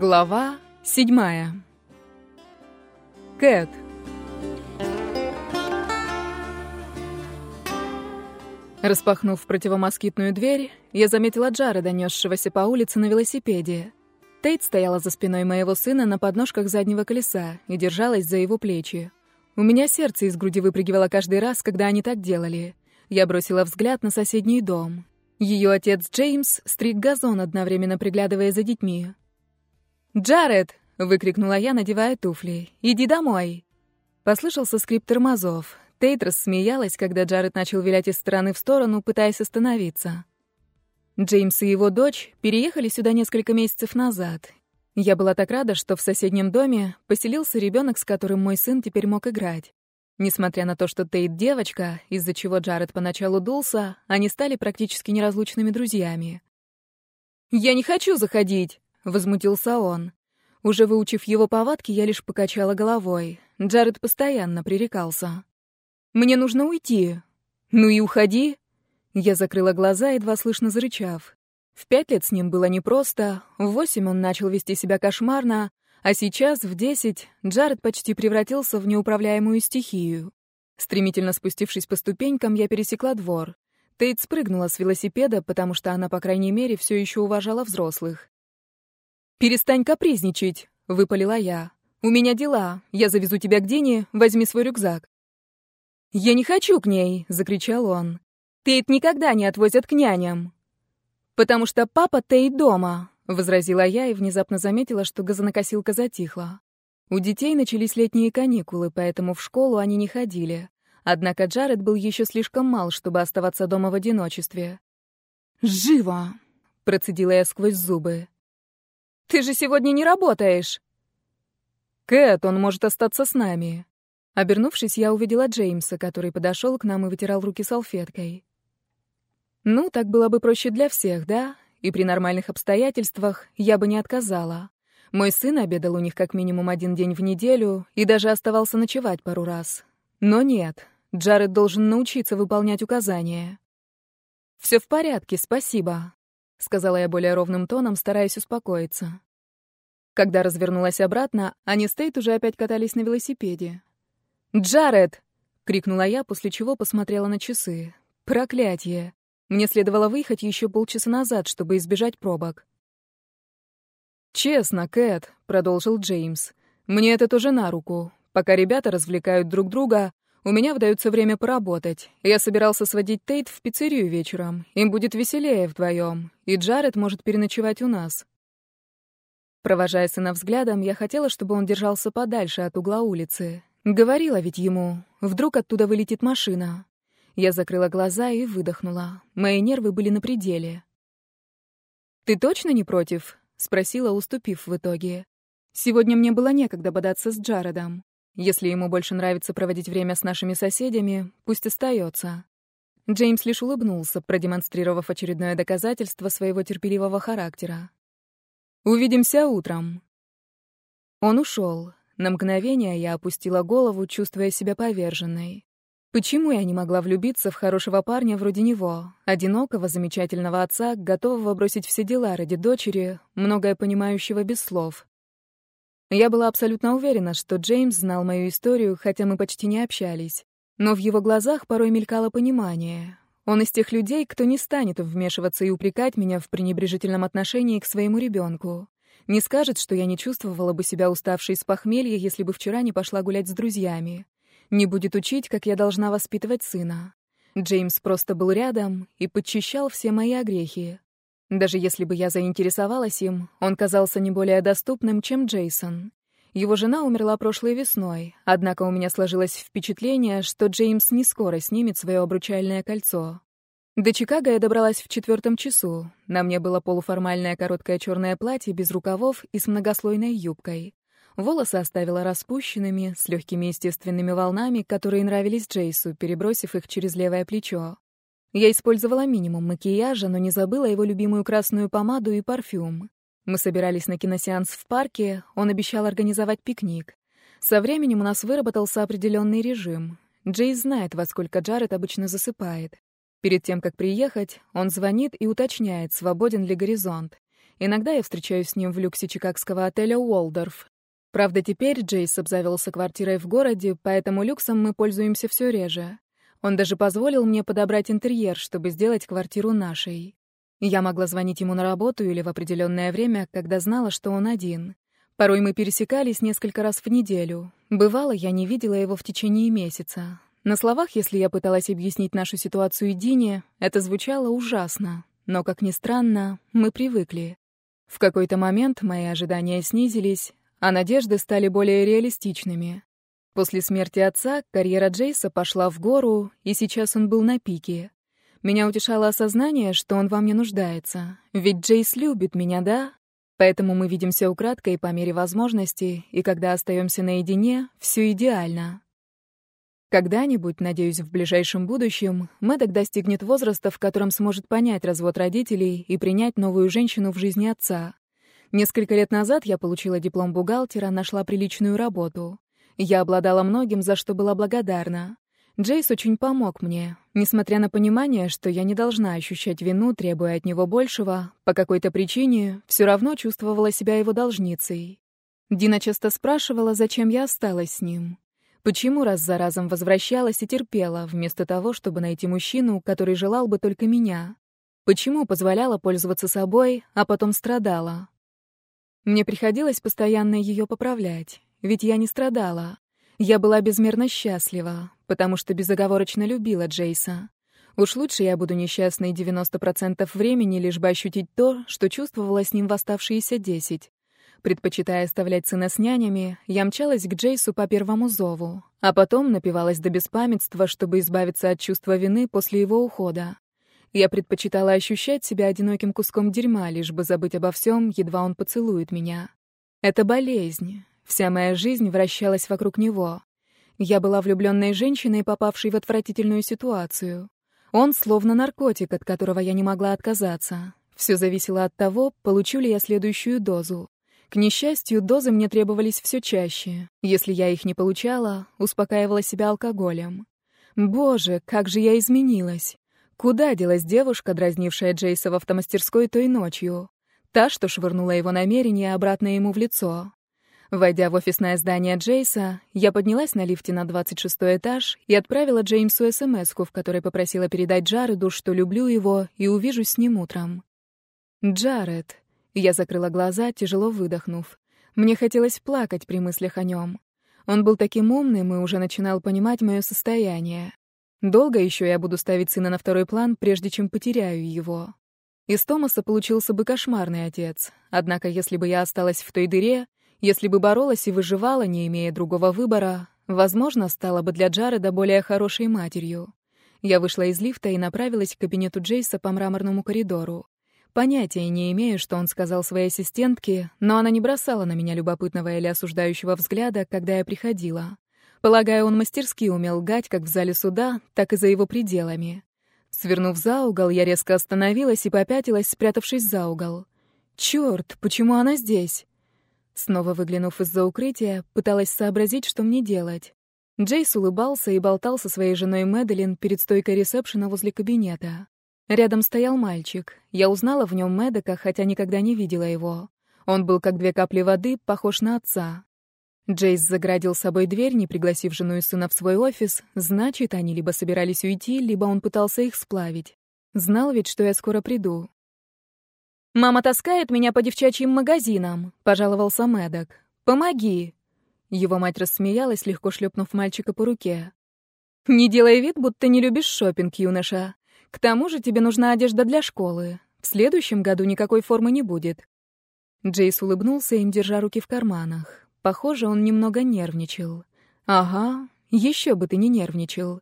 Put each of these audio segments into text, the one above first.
Глава седьмая. Кэт. Распахнув противомоскитную дверь, я заметила Джареда, несшегося по улице на велосипеде. Тейт стояла за спиной моего сына на подножках заднего колеса и держалась за его плечи. У меня сердце из груди выпрыгивало каждый раз, когда они так делали. Я бросила взгляд на соседний дом. Ее отец Джеймс стриг газон, одновременно приглядывая за детьми. «Джаред!» — выкрикнула я, надевая туфли. «Иди домой!» Послышался скрип тормозов. Тейт рассмеялась, когда Джаред начал вилять из стороны в сторону, пытаясь остановиться. Джеймс и его дочь переехали сюда несколько месяцев назад. Я была так рада, что в соседнем доме поселился ребенок, с которым мой сын теперь мог играть. Несмотря на то, что Тейт девочка, из-за чего Джаред поначалу дулся, они стали практически неразлучными друзьями. «Я не хочу заходить!» — возмутился он. Уже выучив его повадки, я лишь покачала головой. Джаред постоянно пререкался. «Мне нужно уйти». «Ну и уходи». Я закрыла глаза, едва слышно зарычав. В пять лет с ним было непросто, в восемь он начал вести себя кошмарно, а сейчас, в десять, Джаред почти превратился в неуправляемую стихию. Стремительно спустившись по ступенькам, я пересекла двор. Тейт спрыгнула с велосипеда, потому что она, по крайней мере, все еще уважала взрослых. «Перестань капризничать», — выпалила я. «У меня дела. Я завезу тебя к Дине, возьми свой рюкзак». «Я не хочу к ней», — закричал он. «Тейт никогда не отвозят к няням». «Потому что папа Тейт дома», — возразила я и внезапно заметила, что газонокосилка затихла. У детей начались летние каникулы, поэтому в школу они не ходили. Однако Джаред был еще слишком мал, чтобы оставаться дома в одиночестве. «Живо!» — процедила я сквозь зубы. Ты же сегодня не работаешь!» «Кэт, он может остаться с нами». Обернувшись, я увидела Джеймса, который подошел к нам и вытирал руки салфеткой. Ну, так было бы проще для всех, да? И при нормальных обстоятельствах я бы не отказала. Мой сын обедал у них как минимум один день в неделю и даже оставался ночевать пару раз. Но нет, Джаред должен научиться выполнять указания. «Все в порядке, спасибо», — сказала я более ровным тоном, стараясь успокоиться. Когда развернулась обратно, они с Тейт уже опять катались на велосипеде. «Джаред!» — крикнула я, после чего посмотрела на часы. «Проклятие! Мне следовало выехать еще полчаса назад, чтобы избежать пробок». «Честно, Кэт», — продолжил Джеймс, — «мне это тоже на руку. Пока ребята развлекают друг друга, у меня выдается время поработать. Я собирался сводить Тейт в пиццерию вечером. Им будет веселее вдвоем. И Джаред может переночевать у нас. Провожая сына взглядом, я хотела, чтобы он держался подальше от угла улицы. Говорила ведь ему, вдруг оттуда вылетит машина. Я закрыла глаза и выдохнула. Мои нервы были на пределе. «Ты точно не против?» — спросила, уступив в итоге. «Сегодня мне было некогда бодаться с Джаредом. Если ему больше нравится проводить время с нашими соседями, пусть остается. Джеймс лишь улыбнулся, продемонстрировав очередное доказательство своего терпеливого характера. «Увидимся утром». Он ушел. На мгновение я опустила голову, чувствуя себя поверженной. Почему я не могла влюбиться в хорошего парня вроде него, одинокого, замечательного отца, готового бросить все дела ради дочери, многое понимающего без слов? Я была абсолютно уверена, что Джеймс знал мою историю, хотя мы почти не общались. Но в его глазах порой мелькало понимание. Он из тех людей, кто не станет вмешиваться и упрекать меня в пренебрежительном отношении к своему ребенку. Не скажет, что я не чувствовала бы себя уставшей с похмелья, если бы вчера не пошла гулять с друзьями. Не будет учить, как я должна воспитывать сына. Джеймс просто был рядом и подчищал все мои огрехи. Даже если бы я заинтересовалась им, он казался не более доступным, чем Джейсон. Его жена умерла прошлой весной, однако у меня сложилось впечатление, что Джеймс не скоро снимет свое обручальное кольцо. До Чикаго я добралась в четвертом часу. На мне было полуформальное короткое черное платье без рукавов и с многослойной юбкой. Волосы оставила распущенными, с легкими естественными волнами, которые нравились Джейсу, перебросив их через левое плечо. Я использовала минимум макияжа, но не забыла его любимую красную помаду и парфюм. Мы собирались на киносеанс в парке, он обещал организовать пикник. Со временем у нас выработался определенный режим. Джейс знает, во сколько Джаред обычно засыпает. Перед тем, как приехать, он звонит и уточняет, свободен ли горизонт. Иногда я встречаюсь с ним в люксе чикагского отеля «Уолдорф». Правда, теперь Джейс обзавелся квартирой в городе, поэтому люксом мы пользуемся все реже. Он даже позволил мне подобрать интерьер, чтобы сделать квартиру нашей. Я могла звонить ему на работу или в определенное время, когда знала, что он один. Порой мы пересекались несколько раз в неделю. Бывало, я не видела его в течение месяца. На словах, если я пыталась объяснить нашу ситуацию Дине, это звучало ужасно. Но, как ни странно, мы привыкли. В какой-то момент мои ожидания снизились, а надежды стали более реалистичными. После смерти отца карьера Джейса пошла в гору, и сейчас он был на пике. Меня утешало осознание, что он во мне нуждается. Ведь Джейс любит меня, да? Поэтому мы видимся украдкой по мере возможности, и когда остаемся наедине, все идеально. Когда-нибудь, надеюсь, в ближайшем будущем, Мэддок достигнет возраста, в котором сможет понять развод родителей и принять новую женщину в жизни отца. Несколько лет назад я получила диплом бухгалтера, нашла приличную работу. Я обладала многим, за что была благодарна. Джейс очень помог мне, несмотря на понимание, что я не должна ощущать вину, требуя от него большего, по какой-то причине все равно чувствовала себя его должницей. Дина часто спрашивала, зачем я осталась с ним. Почему раз за разом возвращалась и терпела, вместо того, чтобы найти мужчину, который желал бы только меня? Почему позволяла пользоваться собой, а потом страдала? Мне приходилось постоянно ее поправлять. Ведь я не страдала. Я была безмерно счастлива, потому что безоговорочно любила Джейса. Уж лучше я буду несчастной 90% времени, лишь бы ощутить то, что чувствовала с ним в оставшиеся 10. Предпочитая оставлять сына с нянями, я мчалась к Джейсу по первому зову, а потом напивалась до беспамятства, чтобы избавиться от чувства вины после его ухода. Я предпочитала ощущать себя одиноким куском дерьма, лишь бы забыть обо всем, едва он поцелует меня. Это болезнь, Вся моя жизнь вращалась вокруг него. Я была влюбленной женщиной, попавшей в отвратительную ситуацию. Он словно наркотик, от которого я не могла отказаться. Все зависело от того, получу ли я следующую дозу. К несчастью, дозы мне требовались все чаще. Если я их не получала, успокаивала себя алкоголем. Боже, как же я изменилась. Куда делась девушка, дразнившая Джейса в автомастерской той ночью? Та, что швырнула его намерение обратно ему в лицо. Войдя в офисное здание Джейса, я поднялась на лифте на 26 этаж и отправила Джеймсу смс в которой попросила передать Джареду, что люблю его и увижусь с ним утром. Джаред. Я закрыла глаза, тяжело выдохнув. Мне хотелось плакать при мыслях о нем. Он был таким умным и уже начинал понимать мое состояние. Долго еще я буду ставить сына на второй план, прежде чем потеряю его. Из Томаса получился бы кошмарный отец. Однако, если бы я осталась в той дыре, если бы боролась и выживала, не имея другого выбора, возможно, стала бы для Джареда более хорошей матерью. Я вышла из лифта и направилась к кабинету Джейса по мраморному коридору. Понятия не имею, что он сказал своей ассистентке, но она не бросала на меня любопытного или осуждающего взгляда, когда я приходила. Полагаю, он мастерски умел лгать как в зале суда, так и за его пределами. Свернув за угол, я резко остановилась и попятилась, спрятавшись за угол. Черт, почему она здесь? Снова выглянув из-за укрытия, пыталась сообразить, что мне делать. Джейс улыбался и болтал со своей женой Мэдалин перед стойкой ресепшена возле кабинета. Рядом стоял мальчик. Я узнала в нем Мэдека, хотя никогда не видела его. Он был как две капли воды, похож на отца. Джейс заградил собой дверь, не пригласив жену и сына в свой офис, значит, они либо собирались уйти, либо он пытался их сплавить. Знал ведь, что я скоро приду. «Мама таскает меня по девчачьим магазинам», — пожаловался Мэддок. «Помоги». Его мать рассмеялась, легко шлепнув мальчика по руке. «Не делай вид, будто не любишь шопинг, юноша. К тому же тебе нужна одежда для школы. В следующем году никакой формы не будет». Джейс улыбнулся им, держа руки в карманах. Похоже, он немного нервничал. «Ага, еще бы ты не нервничал.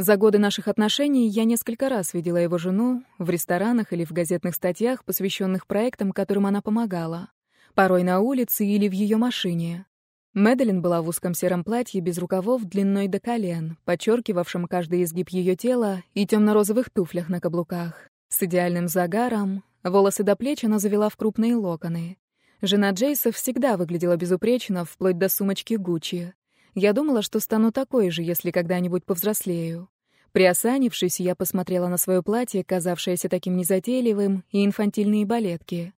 За годы наших отношений я несколько раз видела его жену в ресторанах или в газетных статьях, посвященных проектам, которым она помогала. Порой на улице или в ее машине. Мэдалин была в узком сером платье без рукавов длиной до колен, подчеркивавшем каждый изгиб ее тела и темно-розовых туфлях на каблуках. С идеальным загаром, волосы до плеч она завела в крупные локоны. Жена Джейса всегда выглядела безупречно, вплоть до сумочки Гуччи. Я думала, что стану такой же, если когда-нибудь повзрослею. Приосанившись, я посмотрела на свое платье, казавшееся таким незатейливым, и инфантильные балетки.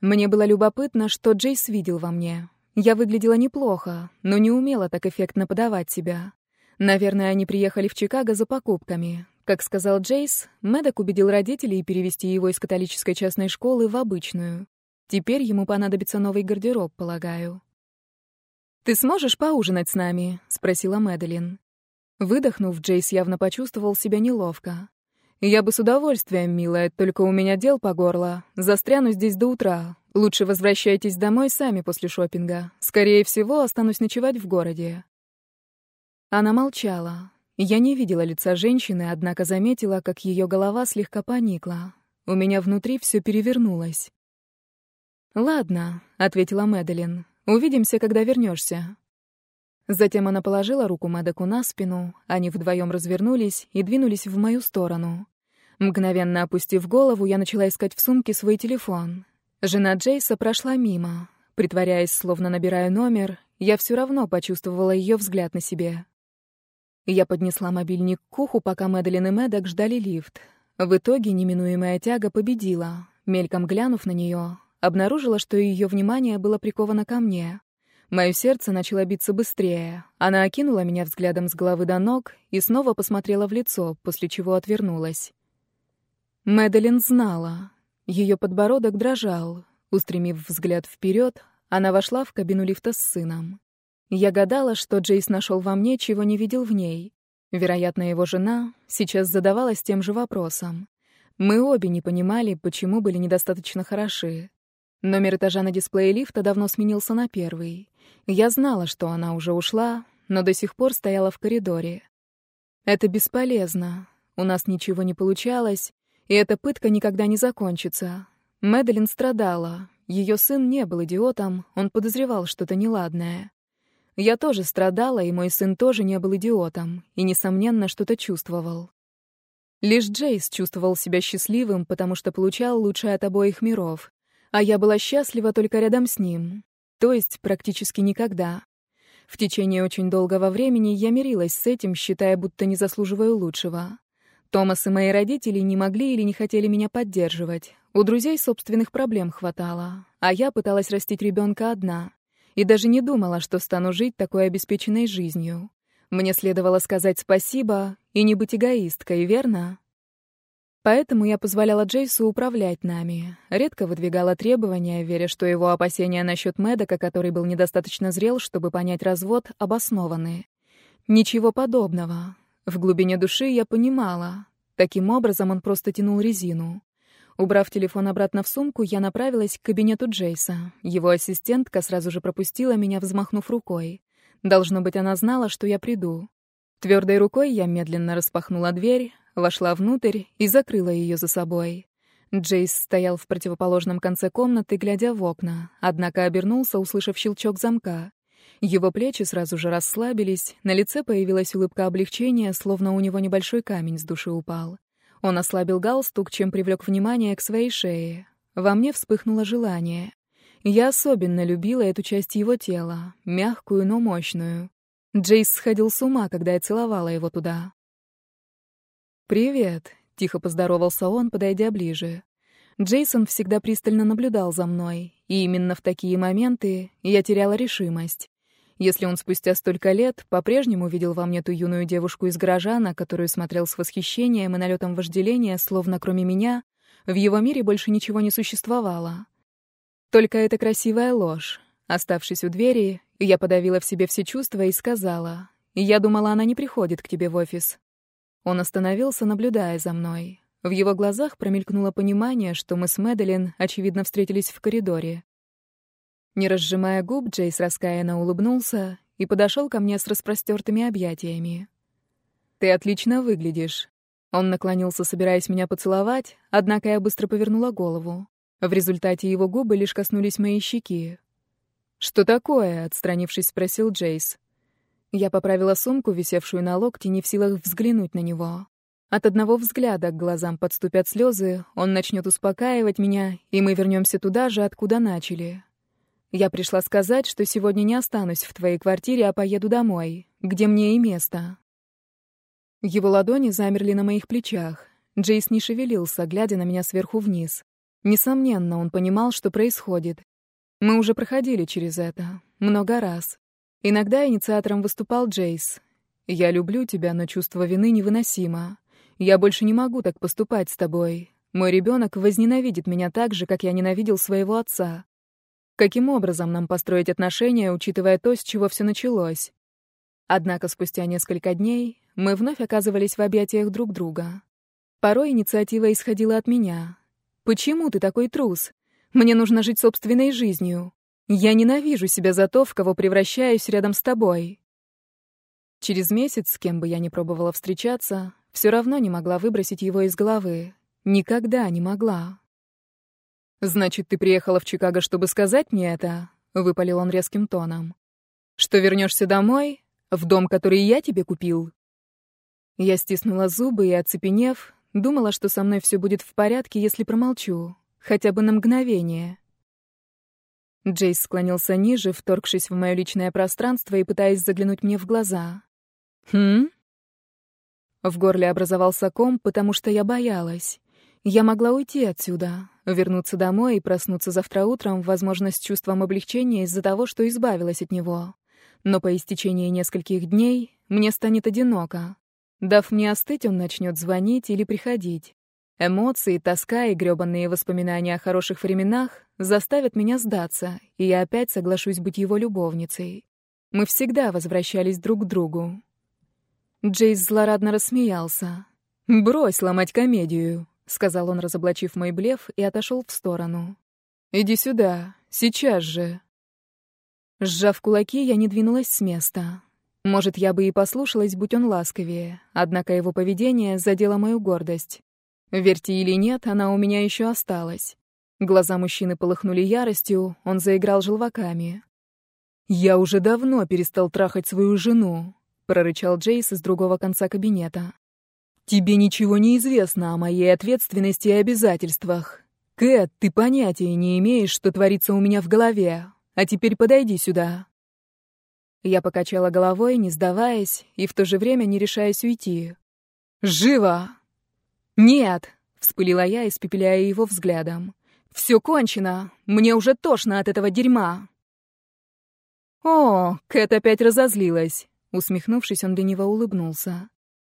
Мне было любопытно, что Джейс видел во мне. Я выглядела неплохо, но не умела так эффектно подавать себя. Наверное, они приехали в Чикаго за покупками. Как сказал Джейс, Мэддок убедил родителей перевести его из католической частной школы в обычную. Теперь ему понадобится новый гардероб, полагаю. «Ты сможешь поужинать с нами?» — спросила Мэдалин. Выдохнув, Джейс явно почувствовал себя неловко. «Я бы с удовольствием, милая, только у меня дел по горло. Застряну здесь до утра. Лучше возвращайтесь домой сами после шопинга. Скорее всего, останусь ночевать в городе». Она молчала. Я не видела лица женщины, однако заметила, как ее голова слегка поникла. У меня внутри все перевернулось. «Ладно», — ответила Мэдалин. «Увидимся, когда вернешься. Затем она положила руку Мэдоку на спину, они вдвоем развернулись и двинулись в мою сторону. Мгновенно опустив голову, я начала искать в сумке свой телефон. Жена Джейса прошла мимо. Притворяясь, словно набираю номер, я все равно почувствовала ее взгляд на себе. Я поднесла мобильник к уху, пока Мэдалин и Мэддок ждали лифт. В итоге неминуемая тяга победила. Мельком глянув на нее, обнаружила, что ее внимание было приковано ко мне. Мое сердце начало биться быстрее. Она окинула меня взглядом с головы до ног и снова посмотрела в лицо, после чего отвернулась. Мэдалин знала. Ее подбородок дрожал. Устремив взгляд вперед, она вошла в кабину лифта с сыном. Я гадала, что Джейс нашел во мне, чего не видел в ней. Вероятно, его жена сейчас задавалась тем же вопросом. Мы обе не понимали, почему были недостаточно хороши. Номер этажа на дисплее лифта давно сменился на первый. Я знала, что она уже ушла, но до сих пор стояла в коридоре. Это бесполезно. У нас ничего не получалось, и эта пытка никогда не закончится. Мэдалин страдала. Ее сын не был идиотом, он подозревал что-то неладное. Я тоже страдала, и мой сын тоже не был идиотом, и, несомненно, что-то чувствовал. Лишь Джейс чувствовал себя счастливым, потому что получал лучшее от обоих миров, а я была счастлива только рядом с ним, то есть практически никогда. В течение очень долгого времени я мирилась с этим, считая, будто не заслуживаю лучшего. Томас и мои родители не могли или не хотели меня поддерживать. У друзей собственных проблем хватало, а я пыталась растить ребенка одна и даже не думала, что стану жить такой обеспеченной жизнью. Мне следовало сказать спасибо и не быть эгоисткой, верно? Поэтому я позволяла Джейсу управлять нами, редко выдвигала требования, веря, что его опасения насчет Мэдока, который был недостаточно зрел, чтобы понять развод, обоснованы. Ничего подобного. В глубине души я понимала. Таким образом он просто тянул резину. Убрав телефон обратно в сумку, я направилась к кабинету Джейса. Его ассистентка сразу же пропустила меня, взмахнув рукой. Должно быть, она знала, что я приду. Твердой рукой я медленно распахнула дверь, вошла внутрь и закрыла ее за собой. Джейс стоял в противоположном конце комнаты, глядя в окна, однако обернулся, услышав щелчок замка. Его плечи сразу же расслабились, на лице появилась улыбка облегчения, словно у него небольшой камень с души упал. Он ослабил галстук, чем привлек внимание к своей шее. Во мне вспыхнуло желание. Я особенно любила эту часть его тела, мягкую, но мощную. Джейс сходил с ума, когда я целовала его туда. «Привет», — тихо поздоровался он, подойдя ближе. Джейсон всегда пристально наблюдал за мной, и именно в такие моменты я теряла решимость. Если он спустя столько лет по-прежнему видел во мне ту юную девушку из гаража, на которую смотрел с восхищением и налетом вожделения, словно кроме меня, в его мире больше ничего не существовало. Только эта красивая ложь. Оставшись у двери, я подавила в себе все чувства и сказала, «Я думала, она не приходит к тебе в офис». Он остановился, наблюдая за мной. В его глазах промелькнуло понимание, что мы с Мэдалин, очевидно, встретились в коридоре. Не разжимая губ, Джейс раскаянно улыбнулся и подошел ко мне с распростертыми объятиями. «Ты отлично выглядишь». Он наклонился, собираясь меня поцеловать, однако я быстро повернула голову. В результате его губы лишь коснулись моей щеки. «Что такое?» — отстранившись, спросил Джейс. Я поправила сумку, висевшую на локте, не в силах взглянуть на него. От одного взгляда к глазам подступят слезы, он начнет успокаивать меня, и мы вернемся туда же, откуда начали, я пришла сказать, что сегодня не останусь в твоей квартире, а поеду домой, где мне и место. Его ладони замерли на моих плечах. Джейс не шевелился, глядя на меня сверху вниз. Несомненно, он понимал, что происходит. Мы уже проходили через это. Много раз. Иногда инициатором выступал Джейс. «Я люблю тебя, но чувство вины невыносимо. Я больше не могу так поступать с тобой. Мой ребенок возненавидит меня так же, как я ненавидел своего отца. Каким образом нам построить отношения, учитывая то, с чего все началось? Однако спустя несколько дней мы вновь оказывались в объятиях друг друга. Порой инициатива исходила от меня. «Почему ты такой трус? Мне нужно жить собственной жизнью. Я ненавижу себя за то, в кого превращаюсь рядом с тобой». Через месяц, с кем бы я ни пробовала встречаться, все равно не могла выбросить его из головы. Никогда не могла. «Значит, ты приехала в Чикаго, чтобы сказать мне это?» — выпалил он резким тоном. «Что вернешься домой? В дом, который я тебе купил?» Я стиснула зубы и, оцепенев, думала, что со мной все будет в порядке, если промолчу, хотя бы на мгновение. Джейс склонился ниже, вторгшись в мое личное пространство и пытаясь заглянуть мне в глаза. «Хм?» В горле образовался ком, потому что я боялась. Я могла уйти отсюда, вернуться домой и проснуться завтра утром, возможно, с чувством облегчения из-за того, что избавилась от него. Но по истечении нескольких дней мне станет одиноко. Дав мне остыть, он начнет звонить или приходить. Эмоции, тоска и грёбаные воспоминания о хороших временах заставят меня сдаться, и я опять соглашусь быть его любовницей. Мы всегда возвращались друг к другу. Джейс злорадно рассмеялся. «Брось ломать комедию. — сказал он, разоблачив мой блеф, и отошел в сторону. «Иди сюда, сейчас же». Сжав кулаки, я не двинулась с места. Может, я бы и послушалась, будь он ласковее, однако его поведение задело мою гордость. Верьте или нет, она у меня еще осталась. Глаза мужчины полыхнули яростью, он заиграл желваками. «Я уже давно перестал трахать свою жену», — прорычал Джейс из другого конца кабинета. Тебе ничего не известно о моей ответственности и обязательствах. Кэт, ты понятия не имеешь, что творится у меня в голове. А теперь подойди сюда. Я покачала головой, не сдаваясь, и в то же время не решаясь уйти. «Живо!» «Нет!» — вспылила я, испепеляя его взглядом. «Все кончено! Мне уже тошно от этого дерьма!» «О, Кэт опять разозлилась!» Усмехнувшись, он лениво улыбнулся.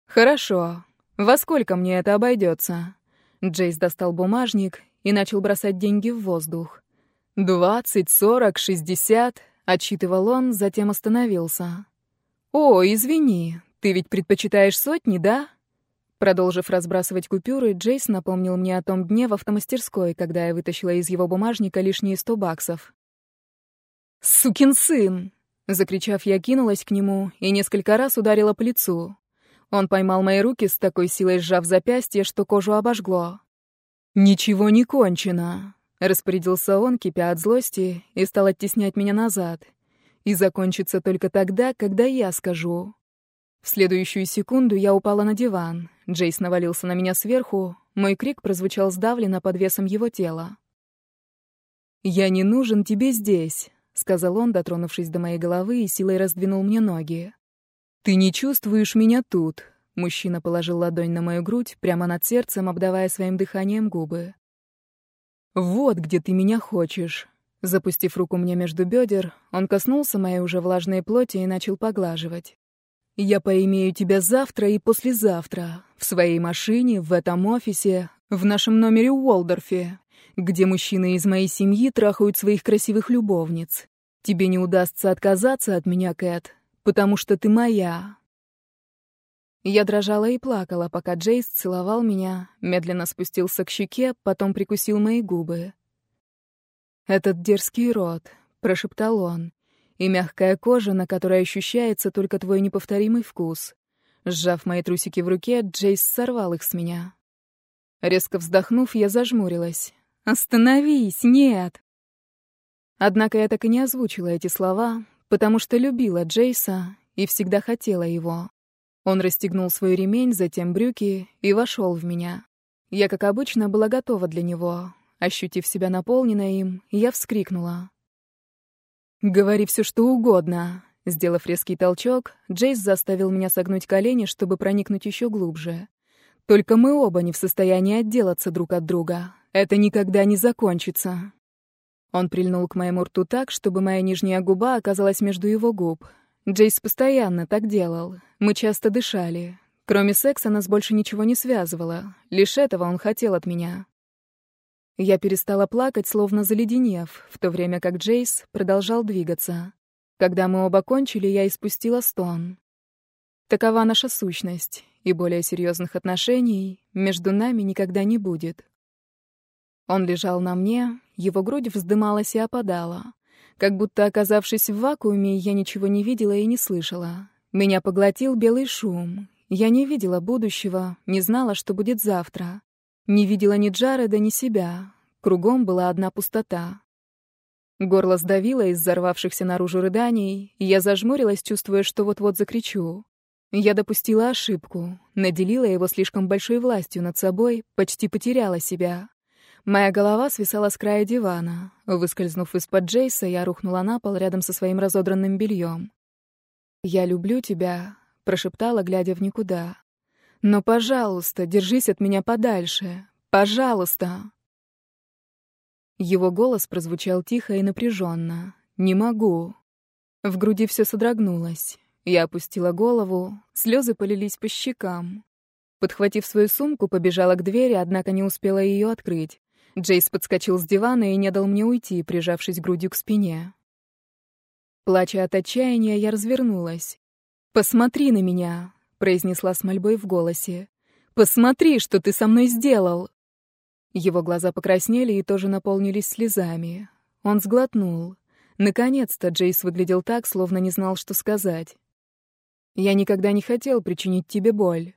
«Хорошо. «Во сколько мне это обойдется?» Джейс достал бумажник и начал бросать деньги в воздух. «Двадцать, сорок, шестьдесят», — отчитывал он, затем остановился. «О, извини, ты ведь предпочитаешь сотни, да?» Продолжив разбрасывать купюры, Джейс напомнил мне о том дне в автомастерской, когда я вытащила из его бумажника лишние сто баксов. «Сукин сын!» Закричав, я кинулась к нему и несколько раз ударила по лицу. Он поймал мои руки с такой силой, сжав запястье, что кожу обожгло. «Ничего не кончено», — распорядился он, кипя от злости, и стал оттеснять меня назад. «И закончится только тогда, когда я скажу». В следующую секунду я упала на диван. Джейс навалился на меня сверху. Мой крик прозвучал сдавленно под весом его тела. «Я не нужен тебе здесь», — сказал он, дотронувшись до моей головы и силой раздвинул мне ноги. «Ты не чувствуешь меня тут?» Мужчина положил ладонь на мою грудь, прямо над сердцем, обдавая своим дыханием губы. «Вот где ты меня хочешь». Запустив руку мне между бедер, он коснулся моей уже влажной плоти и начал поглаживать. «Я поимею тебя завтра и послезавтра. В своей машине, в этом офисе, в нашем номере в Уолдорфе, где мужчины из моей семьи трахают своих красивых любовниц. Тебе не удастся отказаться от меня, Кэт потому что ты моя». Я дрожала и плакала, пока Джейс целовал меня, медленно спустился к щеке, потом прикусил мои губы. «Этот дерзкий рот», — прошептал он, «и мягкая кожа, на которой ощущается только твой неповторимый вкус». Сжав мои трусики в руке, Джейс сорвал их с меня. Резко вздохнув, я зажмурилась. «Остановись! Нет!» Однако я так и не озвучила эти слова, потому что любила Джейса и всегда хотела его. Он расстегнул свой ремень, затем брюки и вошел в меня. Я, как обычно, была готова для него. Ощутив себя наполненной им, я вскрикнула. «Говори все, что угодно». Сделав резкий толчок, Джейс заставил меня согнуть колени, чтобы проникнуть еще глубже. Только мы оба не в состоянии отделаться друг от друга. Это никогда не закончится. Он прильнул к моему рту так, чтобы моя нижняя губа оказалась между его губ. Джейс постоянно так делал. Мы часто дышали. Кроме секса нас больше ничего не связывало. Лишь этого он хотел от меня. Я перестала плакать, словно заледенев, в то время как Джейс продолжал двигаться. Когда мы оба кончили, я испустила стон. Такова наша сущность, и более серьезных отношений между нами никогда не будет. Он лежал на мне, его грудь вздымалась и опадала. Как будто, оказавшись в вакууме, я ничего не видела и не слышала. Меня поглотил белый шум. Я не видела будущего, не знала, что будет завтра. Не видела ни Джареда, ни себя. Кругом была одна пустота. Горло сдавило из взорвавшихся наружу рыданий, и я зажмурилась, чувствуя, что вот-вот закричу. Я допустила ошибку, наделила его слишком большой властью над собой, почти потеряла себя. Моя голова свисала с края дивана. Выскользнув из-под Джейса, я рухнула на пол рядом со своим разодранным бельем. «Я люблю тебя», — прошептала, глядя в никуда. «Но, пожалуйста, держись от меня подальше. Пожалуйста!» Его голос прозвучал тихо и напряженно. «Не могу». В груди все содрогнулось. Я опустила голову, слезы полились по щекам. Подхватив свою сумку, побежала к двери, однако не успела ее открыть. Джейс подскочил с дивана и не дал мне уйти, прижавшись грудью к спине. Плача от отчаяния, я развернулась. «Посмотри на меня», — произнесла с мольбой в голосе. «Посмотри, что ты со мной сделал!» Его глаза покраснели и тоже наполнились слезами. Он сглотнул. Наконец-то Джейс выглядел так, словно не знал, что сказать. «Я никогда не хотел причинить тебе боль».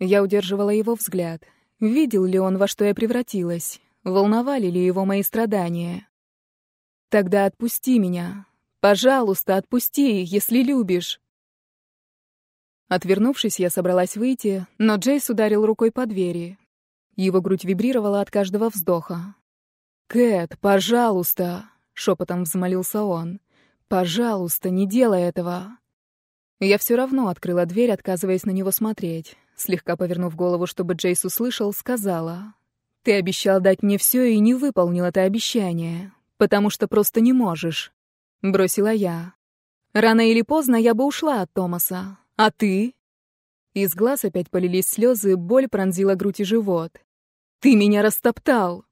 Я удерживала его взгляд. Видел ли он, во что я превратилась? Волновали ли его мои страдания? Тогда отпусти меня. Пожалуйста, отпусти, если любишь. Отвернувшись, я собралась выйти, но Джейс ударил рукой по двери. Его грудь вибрировала от каждого вздоха. «Кэт, пожалуйста!» — шепотом взмолился он. «Пожалуйста, не делай этого!» Я все равно открыла дверь, отказываясь на него смотреть. Слегка повернув голову, чтобы Джейс услышал, сказала. «Ты обещал дать мне все и не выполнил это обещание, потому что просто не можешь», — бросила я. «Рано или поздно я бы ушла от Томаса. А ты?» Из глаз опять полились слезы, боль пронзила грудь и живот. «Ты меня растоптал!»